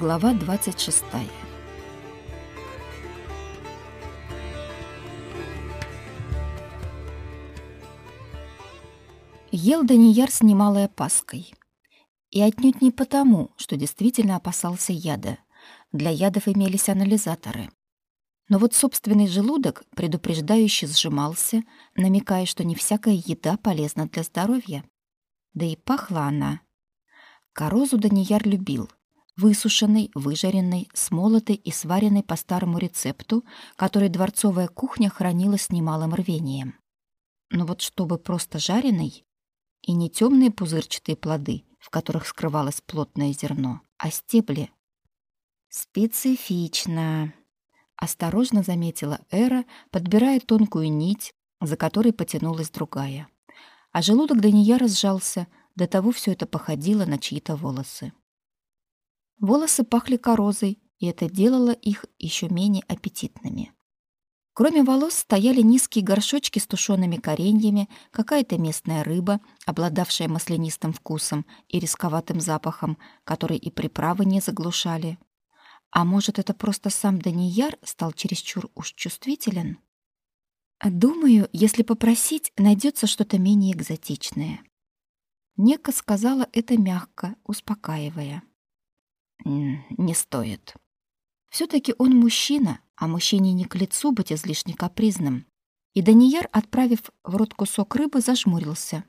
Глава 26. Ел Данияр с немалой опаской. И отнюдь не потому, что действительно опасался яда. Для ядов имелись анализаторы. Но вот собственный желудок предупреждающе сжимался, намекая, что не всякая еда полезна для здоровья. Да и пахла она. Корозу Данияр любил. Высушенный, выжаренный, смолотый и сваренный по старому рецепту, который дворцовая кухня хранила с немалым рвением. Но вот чтобы просто жареный, и не темные пузырчатые плоды, в которых скрывалось плотное зерно, а стебли. Специфично, осторожно заметила Эра, подбирая тонкую нить, за которой потянулась другая. А желудок Дания разжался, до того все это походило на чьи-то волосы. Волосы пахли корозой, и это делало их еще менее аппетитными. Кроме волос стояли низкие горшочки с тушеными кореньями, какая-то местная рыба, обладавшая маслянистым вкусом и рисковатым запахом, который и приправы не заглушали. А может, это просто сам Данияр стал чересчур уж чувствителен? Думаю, если попросить, найдется что-то менее экзотичное. Нека сказала это мягко, успокаивая. «Не стоит. все таки он мужчина, а мужчине не к лицу быть излишне капризным. И Данияр, отправив в рот кусок рыбы, зажмурился.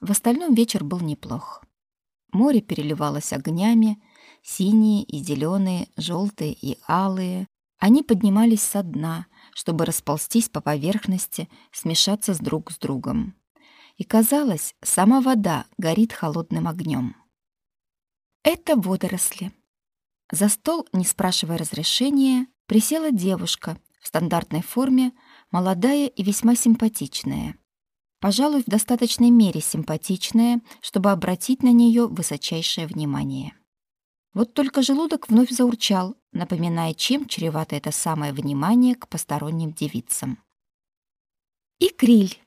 В остальном вечер был неплох. Море переливалось огнями, синие и зеленые, желтые и алые. Они поднимались со дна, чтобы расползтись по поверхности, смешаться с друг с другом. И казалось, сама вода горит холодным огнем. Это водоросли. За стол, не спрашивая разрешения, присела девушка в стандартной форме, молодая и весьма симпатичная. Пожалуй, в достаточной мере симпатичная, чтобы обратить на нее высочайшее внимание. Вот только желудок вновь заурчал, напоминая, чем чревато это самое внимание к посторонним девицам. Икриль.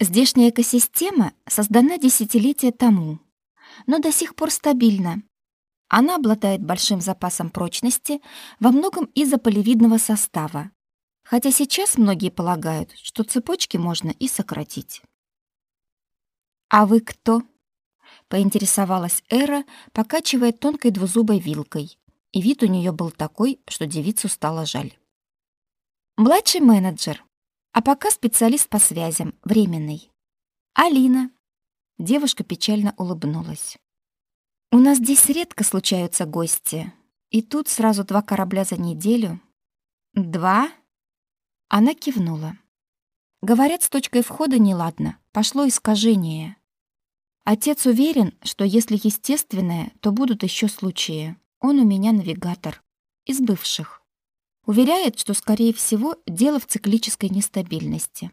Здешняя экосистема создана десятилетия тому, но до сих пор стабильна, она обладает большим запасом прочности, во многом из-за полевидного состава. Хотя сейчас многие полагают, что цепочки можно и сократить. «А вы кто?» — поинтересовалась Эра, покачивая тонкой двузубой вилкой. И вид у нее был такой, что девицу стало жаль. «Младший менеджер, а пока специалист по связям, временный. Алина». Девушка печально улыбнулась. У нас здесь редко случаются гости. И тут сразу два корабля за неделю. Два? Она кивнула. Говорят, с точкой входа неладно. Пошло искажение. Отец уверен, что если естественное, то будут еще случаи. Он у меня навигатор. Из бывших. Уверяет, что, скорее всего, дело в циклической нестабильности.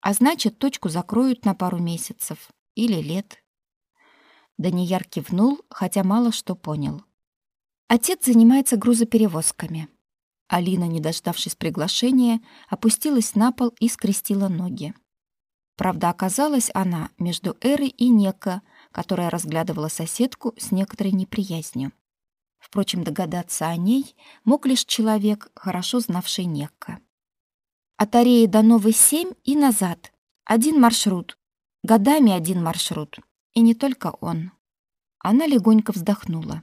А значит, точку закроют на пару месяцев или лет. Данияр кивнул, хотя мало что понял. Отец занимается грузоперевозками. Алина, не дождавшись приглашения, опустилась на пол и скрестила ноги. Правда, оказалась она между Эрой и Нека, которая разглядывала соседку с некоторой неприязнью. Впрочем, догадаться о ней мог лишь человек, хорошо знавший Нека. От Ареи до Новой 7 и назад. Один маршрут. Годами один маршрут. И не только он. Она легонько вздохнула,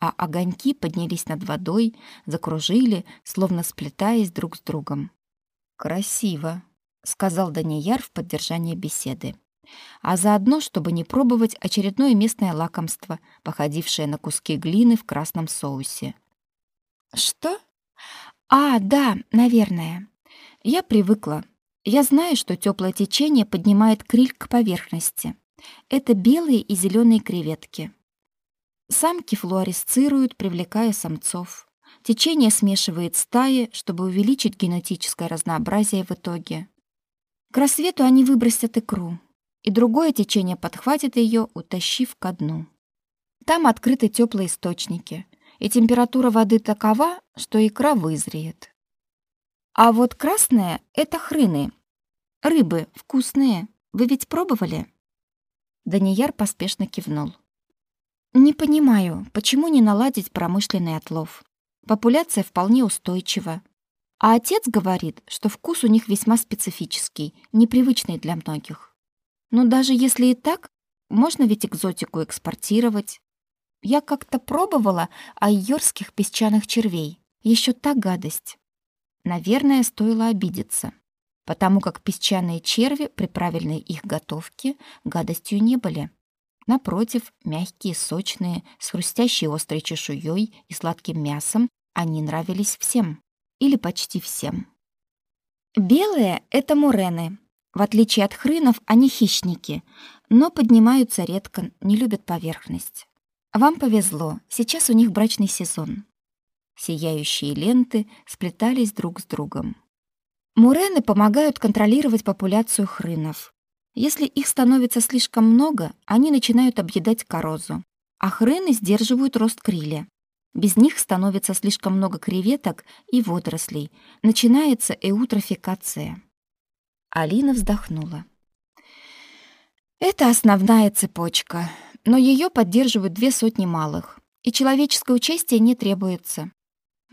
а огоньки поднялись над водой, закружили, словно сплетаясь друг с другом. «Красиво», — сказал Данияр в поддержание беседы. А заодно, чтобы не пробовать очередное местное лакомство, походившее на куски глины в красном соусе. «Что? А, да, наверное. Я привыкла. Я знаю, что теплое течение поднимает криль к поверхности. Это белые и зеленые креветки. Самки флуоресцируют, привлекая самцов. Течение смешивает стаи, чтобы увеличить генетическое разнообразие в итоге. К рассвету они выбросят икру, и другое течение подхватит ее, утащив ко дну. Там открыты теплые источники, и температура воды такова, что икра вызреет. А вот красное — это хрыны. Рыбы вкусные. Вы ведь пробовали? Данияр поспешно кивнул. Не понимаю, почему не наладить промышленный отлов. Популяция вполне устойчива. А отец говорит, что вкус у них весьма специфический, непривычный для многих. Но даже если и так, можно ведь экзотику экспортировать. Я как-то пробовала айорских песчаных червей. Еще та гадость. Наверное, стоило обидеться, потому как песчаные черви при правильной их готовке гадостью не были. Напротив, мягкие, сочные, с хрустящей острой чешуей и сладким мясом, они нравились всем. Или почти всем. Белые — это мурены. В отличие от хрынов, они хищники, но поднимаются редко, не любят поверхность. Вам повезло, сейчас у них брачный сезон. Сияющие ленты сплетались друг с другом. Мурены помогают контролировать популяцию хрынов. Если их становится слишком много, они начинают объедать корозу, а хрыны сдерживают рост криля. Без них становится слишком много креветок и водорослей. Начинается эутрофикация. Алина вздохнула. Это основная цепочка, но ее поддерживают две сотни малых, и человеческое участие не требуется.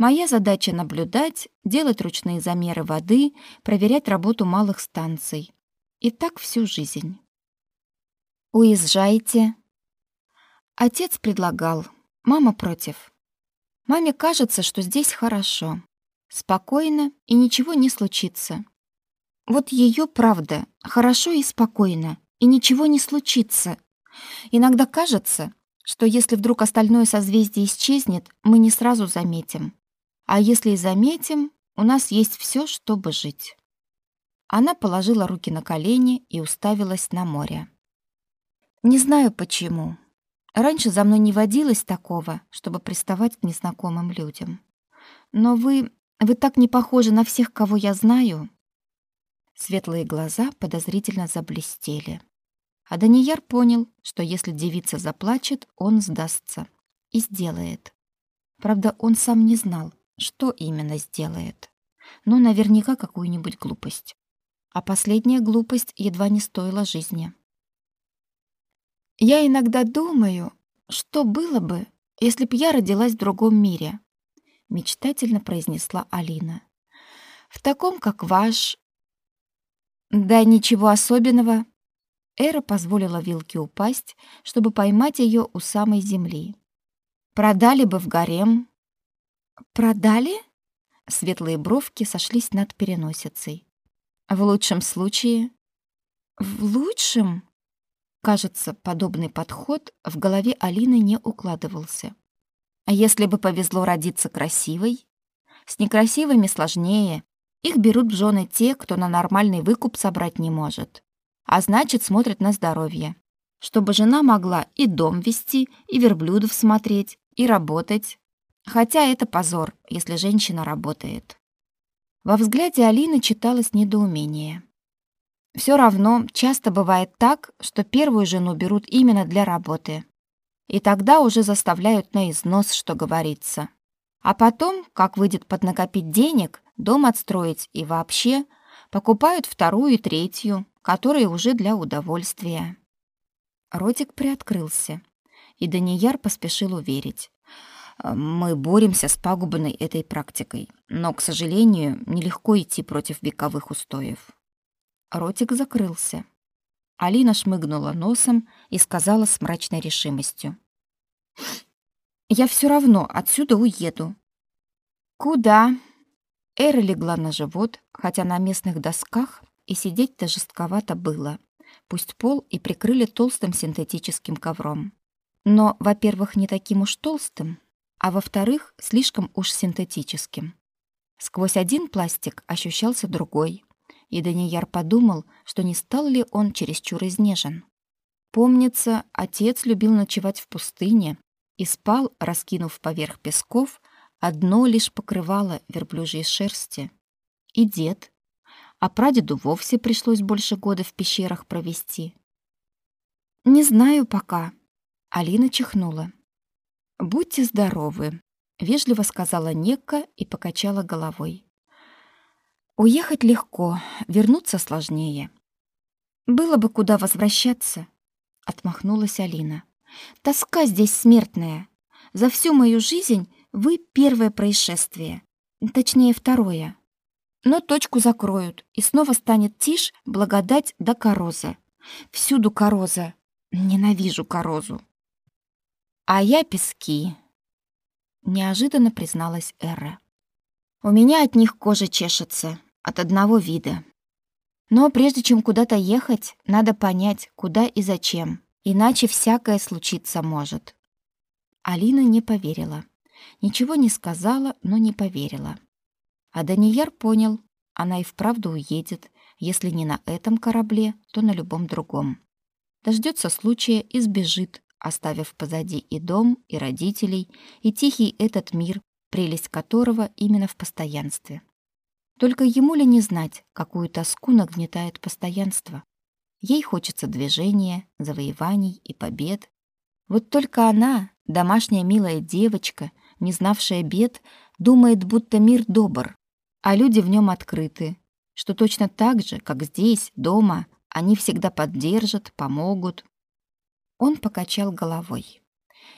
Моя задача — наблюдать, делать ручные замеры воды, проверять работу малых станций. И так всю жизнь. «Уезжайте». Отец предлагал, мама против. Маме кажется, что здесь хорошо, спокойно и ничего не случится. Вот ее правда, хорошо и спокойно, и ничего не случится. Иногда кажется, что если вдруг остальное созвездие исчезнет, мы не сразу заметим. А если и заметим, у нас есть все, чтобы жить. Она положила руки на колени и уставилась на море. Не знаю почему. Раньше за мной не водилось такого, чтобы приставать к незнакомым людям. Но вы... вы так не похожи на всех, кого я знаю. Светлые глаза подозрительно заблестели. А Данияр понял, что если девица заплачет, он сдастся. И сделает. Правда, он сам не знал, что именно сделает. Ну, наверняка какую-нибудь глупость. А последняя глупость едва не стоила жизни. Я иногда думаю, что было бы, если б я родилась в другом мире, мечтательно произнесла Алина. В таком, как ваш. Да ничего особенного. Эра позволила вилке упасть, чтобы поймать ее у самой земли. Продали бы в гарем, Продали? Светлые бровки сошлись над переносицей. В лучшем случае... В лучшем? Кажется, подобный подход в голове Алины не укладывался. А если бы повезло родиться красивой? С некрасивыми сложнее. Их берут в жены те, кто на нормальный выкуп собрать не может. А значит, смотрят на здоровье. Чтобы жена могла и дом вести, и верблюдов смотреть, и работать, Хотя это позор, если женщина работает. Во взгляде Алины читалось недоумение. Все равно часто бывает так, что первую жену берут именно для работы. И тогда уже заставляют на износ, что говорится. А потом, как выйдет поднакопить денег, дом отстроить и вообще, покупают вторую и третью, которые уже для удовольствия. Ротик приоткрылся, и Данияр поспешил уверить. Мы боремся с пагубной этой практикой, но, к сожалению, нелегко идти против вековых устоев. Ротик закрылся. Алина шмыгнула носом и сказала с мрачной решимостью. «Я все равно отсюда уеду». «Куда?» Эра легла на живот, хотя на местных досках и сидеть-то жестковато было. Пусть пол и прикрыли толстым синтетическим ковром. Но, во-первых, не таким уж толстым, а во-вторых, слишком уж синтетическим. Сквозь один пластик ощущался другой, и Данияр подумал, что не стал ли он чересчур изнежен. Помнится, отец любил ночевать в пустыне и спал, раскинув поверх песков одно лишь покрывало верблюжьей шерсти. И дед. А прадеду вовсе пришлось больше года в пещерах провести. «Не знаю пока», — Алина чихнула. «Будьте здоровы», — вежливо сказала Нека и покачала головой. «Уехать легко, вернуться сложнее». «Было бы куда возвращаться», — отмахнулась Алина. Тоска здесь смертная. За всю мою жизнь вы первое происшествие. Точнее, второе. Но точку закроют, и снова станет тишь, благодать да короза. Всюду короза. Ненавижу корозу. А я пески. Неожиданно призналась Эра. У меня от них кожа чешется, от одного вида. Но прежде чем куда-то ехать, надо понять, куда и зачем, иначе всякое случиться может. Алина не поверила. Ничего не сказала, но не поверила. А Данияр понял, она и вправду уедет, если не на этом корабле, то на любом другом. Дождется случая и сбежит, оставив позади и дом, и родителей, и тихий этот мир, прелесть которого именно в постоянстве. Только ему ли не знать, какую тоску нагнетает постоянство? Ей хочется движения, завоеваний и побед. Вот только она, домашняя милая девочка, не знавшая бед, думает, будто мир добр, а люди в нем открыты, что точно так же, как здесь, дома, они всегда поддержат, помогут. Он покачал головой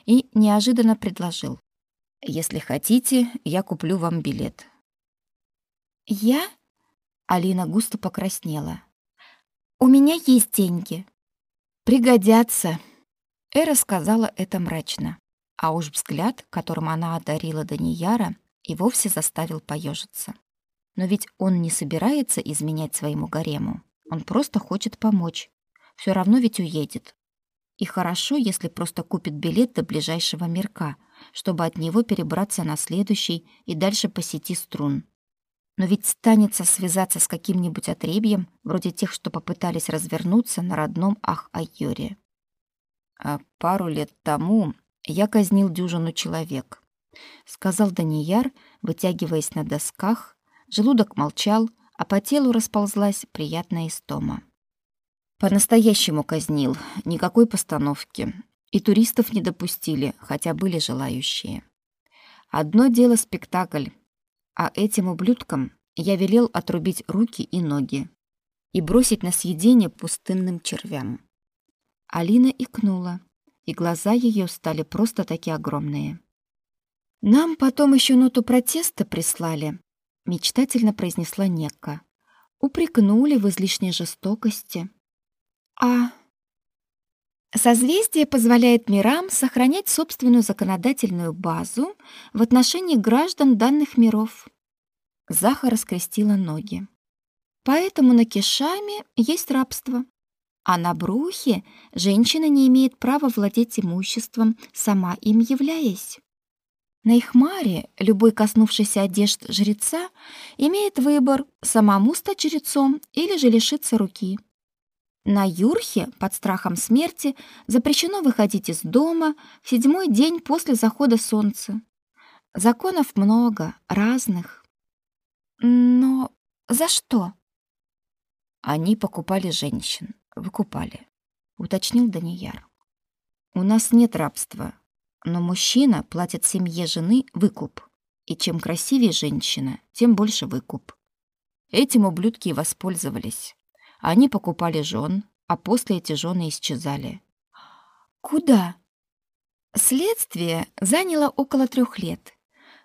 и неожиданно предложил. «Если хотите, я куплю вам билет. «Я?» — Алина густо покраснела. «У меня есть деньги». «Пригодятся», — Эра сказала это мрачно. А уж взгляд, которым она одарила Данияра, и вовсе заставил поежиться. Но ведь он не собирается изменять своему гарему. Он просто хочет помочь. Все равно ведь уедет. И хорошо, если просто купит билет до ближайшего мирка, чтобы от него перебраться на следующий и дальше по сети струн. Но ведь станется связаться с каким-нибудь отребьем, вроде тех, что попытались развернуться на родном Ах-Айоре. А пару лет тому я казнил дюжину человек, сказал Данияр, вытягиваясь на досках. Желудок молчал, а по телу расползлась приятная истома. По-настоящему казнил, никакой постановки. И туристов не допустили, хотя были желающие. Одно дело спектакль, а этим ублюдкам я велел отрубить руки и ноги и бросить на съедение пустынным червям. Алина икнула, и глаза ее стали просто такие огромные. Нам потом еще ноту протеста прислали, мечтательно произнесла Некка. Упрекнули в излишней жестокости. А Созвездие позволяет мирам сохранять собственную законодательную базу в отношении граждан данных миров. Захара скрестила ноги. Поэтому на Кешаме есть рабство, а на Брухе женщина не имеет права владеть имуществом, сама им являясь. На Ихмаре любой коснувшийся одежд жреца имеет выбор самому стать жрецом или же лишиться руки. На Юрхе под страхом смерти запрещено выходить из дома в седьмой день после захода солнца. Законов много, разных. Но за что? Они покупали женщин, выкупали, уточнил Данияр. У нас нет рабства, но мужчина платит семье жены выкуп. И чем красивее женщина, тем больше выкуп. Этим ублюдки и воспользовались. Они покупали жен, а после эти жены исчезали. Куда? Следствие заняло около трех лет.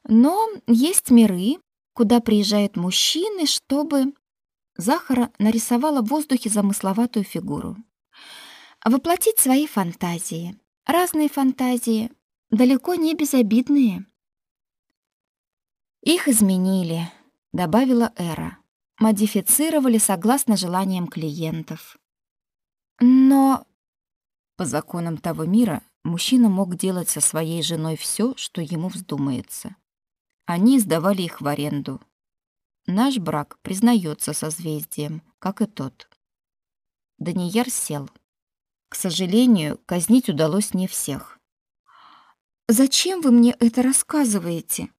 Но есть миры, куда приезжают мужчины, чтобы... Захара нарисовала в воздухе замысловатую фигуру. Воплотить свои фантазии. Разные фантазии, далеко не безобидные. Их изменили, добавила Эра модифицировали согласно желаниям клиентов. Но по законам того мира мужчина мог делать со своей женой все, что ему вздумается. Они сдавали их в аренду. Наш брак признается созвездием, как и тот. Данияр сел. К сожалению, казнить удалось не всех. «Зачем вы мне это рассказываете?»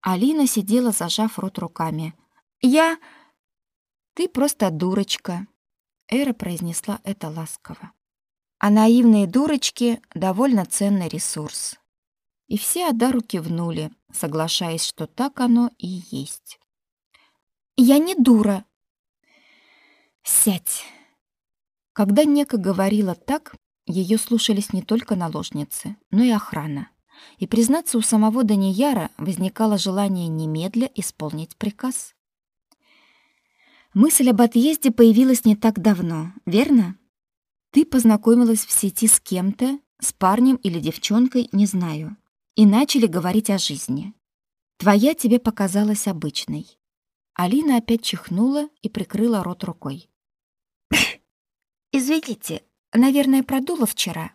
Алина сидела, зажав рот руками. «Я...» «Ты просто дурочка», — Эра произнесла это ласково. «А наивные дурочки — довольно ценный ресурс». И все Адару кивнули, соглашаясь, что так оно и есть. «Я не дура!» «Сядь!» Когда Нека говорила так, Ее слушались не только наложницы, но и охрана. И, признаться, у самого Данияра возникало желание немедля исполнить приказ. Мысль об отъезде появилась не так давно, верно? Ты познакомилась в сети с кем-то, с парнем или девчонкой, не знаю, и начали говорить о жизни. Твоя тебе показалась обычной. Алина опять чихнула и прикрыла рот рукой. Извините, наверное, продула вчера.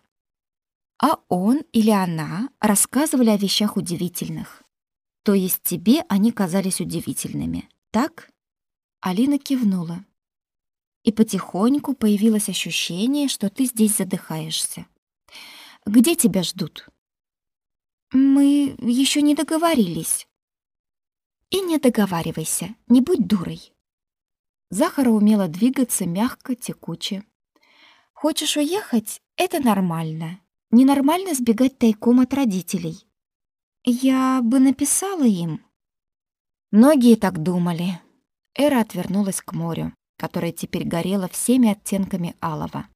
А он или она рассказывали о вещах удивительных. То есть тебе они казались удивительными, так? Алина кивнула. И потихоньку появилось ощущение, что ты здесь задыхаешься. Где тебя ждут? Мы еще не договорились. И не договаривайся, не будь дурой. Захара умела двигаться мягко, текуче. Хочешь уехать это нормально. Ненормально сбегать тайком от родителей. Я бы написала им. Многие так думали. Эра отвернулась к морю, которое теперь горело всеми оттенками алого.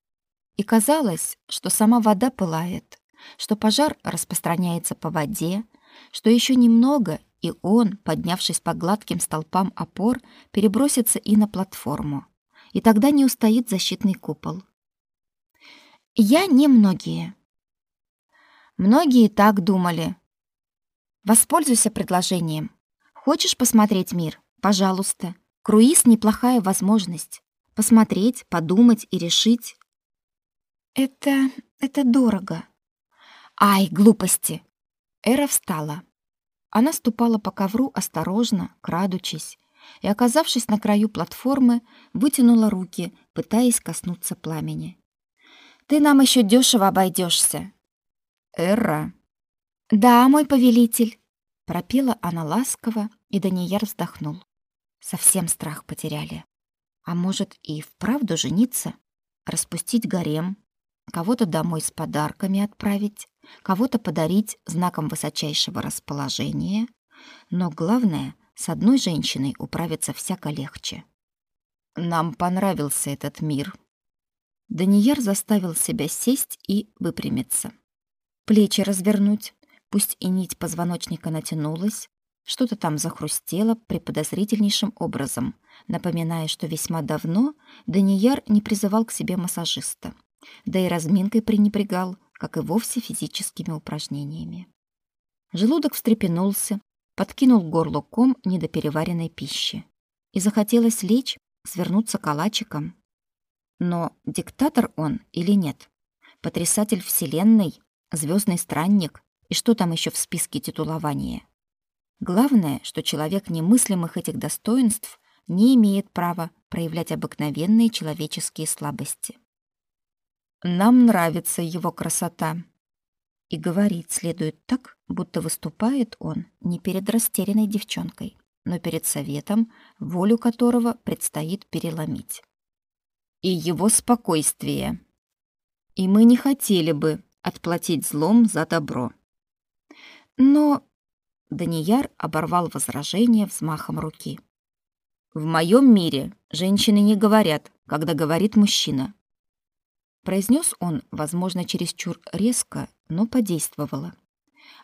И казалось, что сама вода пылает, что пожар распространяется по воде, что еще немного, и он, поднявшись по гладким столпам опор, перебросится и на платформу. И тогда не устоит защитный купол. Я не многие. Многие так думали. Воспользуйся предложением. Хочешь посмотреть мир? Пожалуйста. Круиз — неплохая возможность. Посмотреть, подумать и решить. Это... это дорого. Ай, глупости. Эра встала. Она ступала по ковру осторожно, крадучись, и, оказавшись на краю платформы, вытянула руки, пытаясь коснуться пламени. «Ты нам еще дешево обойдешься. «Эра». «Да, мой повелитель», — пропела она ласково, и Данияр вздохнул. Совсем страх потеряли. А может, и вправду жениться? Распустить гарем? Кого-то домой с подарками отправить? Кого-то подарить знаком высочайшего расположения? Но главное, с одной женщиной управиться всяко легче. Нам понравился этот мир. Данияр заставил себя сесть и выпрямиться. Плечи развернуть, пусть и нить позвоночника натянулась, что-то там захрустело преподозрительнейшим образом, напоминая, что весьма давно Данияр не призывал к себе массажиста, да и разминкой пренебрегал, как и вовсе физическими упражнениями. Желудок встрепенулся, подкинул горло ком недопереваренной пищи. И захотелось лечь, свернуться калачиком. Но диктатор он или нет? Потрясатель вселенной, звездный странник и что там еще в списке титулования? Главное, что человек немыслимых этих достоинств не имеет права проявлять обыкновенные человеческие слабости. Нам нравится его красота. И говорить следует так, будто выступает он не перед растерянной девчонкой, но перед советом, волю которого предстоит переломить. И его спокойствие. И мы не хотели бы отплатить злом за добро. Но Данияр оборвал возражение взмахом руки. В моем мире женщины не говорят, когда говорит мужчина. Произнес он, возможно, чересчур резко, но подействовало.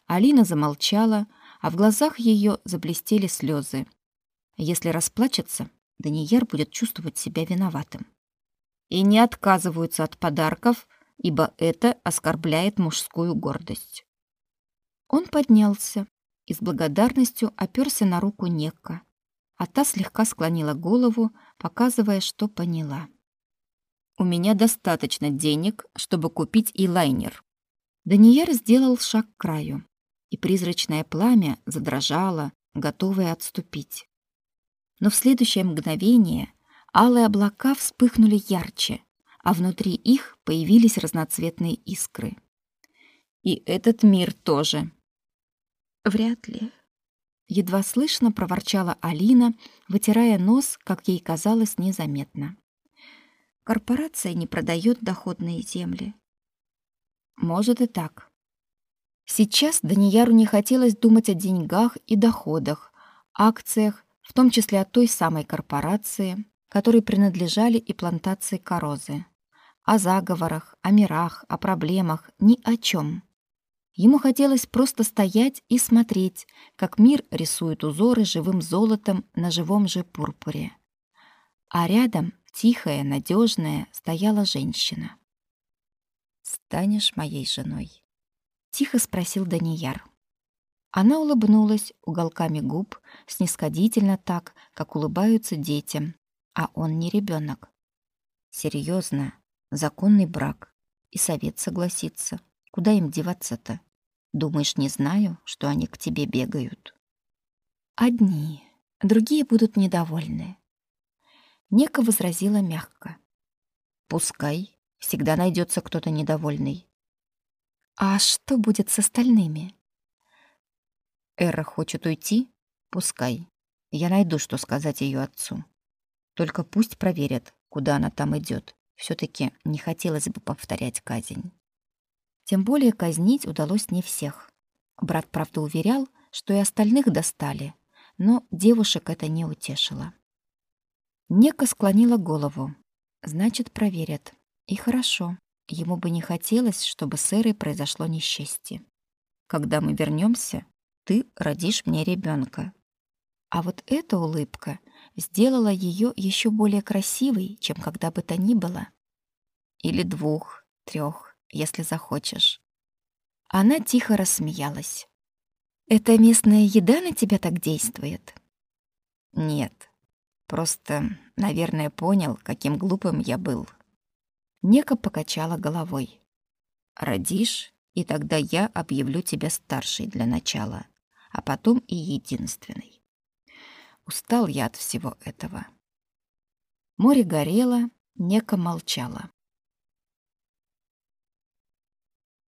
Алина замолчала, а в глазах ее заблестели слезы. Если расплачется, Данияр будет чувствовать себя виноватым. И не отказываются от подарков, ибо это оскорбляет мужскую гордость. Он поднялся, и с благодарностью оперся на руку Некка, а та слегка склонила голову, показывая, что поняла. «У меня достаточно денег, чтобы купить и лайнер». Данияр сделал шаг к краю, и призрачное пламя задрожало, готовое отступить. Но в следующее мгновение алые облака вспыхнули ярче, а внутри их появились разноцветные искры. И этот мир тоже. Вряд ли. Едва слышно проворчала Алина, вытирая нос, как ей казалось, незаметно. Корпорация не продает доходные земли. Может и так. Сейчас Данияру не хотелось думать о деньгах и доходах, акциях, в том числе о той самой корпорации, которой принадлежали и плантации корозы. о заговорах, о мирах, о проблемах, ни о чем. Ему хотелось просто стоять и смотреть, как мир рисует узоры живым золотом на живом же пурпуре. А рядом, тихая, надежная, стояла женщина. «Станешь моей женой?» — тихо спросил Данияр. Она улыбнулась уголками губ, снисходительно так, как улыбаются детям, а он не ребенок. Серьезно, законный брак. И совет согласится. Куда им деваться-то? Думаешь, не знаю, что они к тебе бегают? Одни, другие будут недовольны. Нека возразила мягко. Пускай, всегда найдется кто-то недовольный. А что будет с остальными? Эра хочет уйти? Пускай. Я найду, что сказать ее отцу. Только пусть проверят, куда она там идет. все таки не хотелось бы повторять казнь. Тем более казнить удалось не всех. Брат, правда, уверял, что и остальных достали, но девушек это не утешило. Нека склонила голову. Значит, проверят. И хорошо. Ему бы не хотелось, чтобы с Эрой произошло несчастье. Когда мы вернемся, ты родишь мне ребенка. А вот эта улыбка сделала ее еще более красивой, чем когда бы то ни было. Или двух, трех, если захочешь. Она тихо рассмеялась. «Это местная еда на тебя так действует?» «Нет, просто, наверное, понял, каким глупым я был». Нека покачала головой. «Родишь, и тогда я объявлю тебя старшей для начала а потом и единственной. Устал я от всего этого. Море горело, Нека молчала.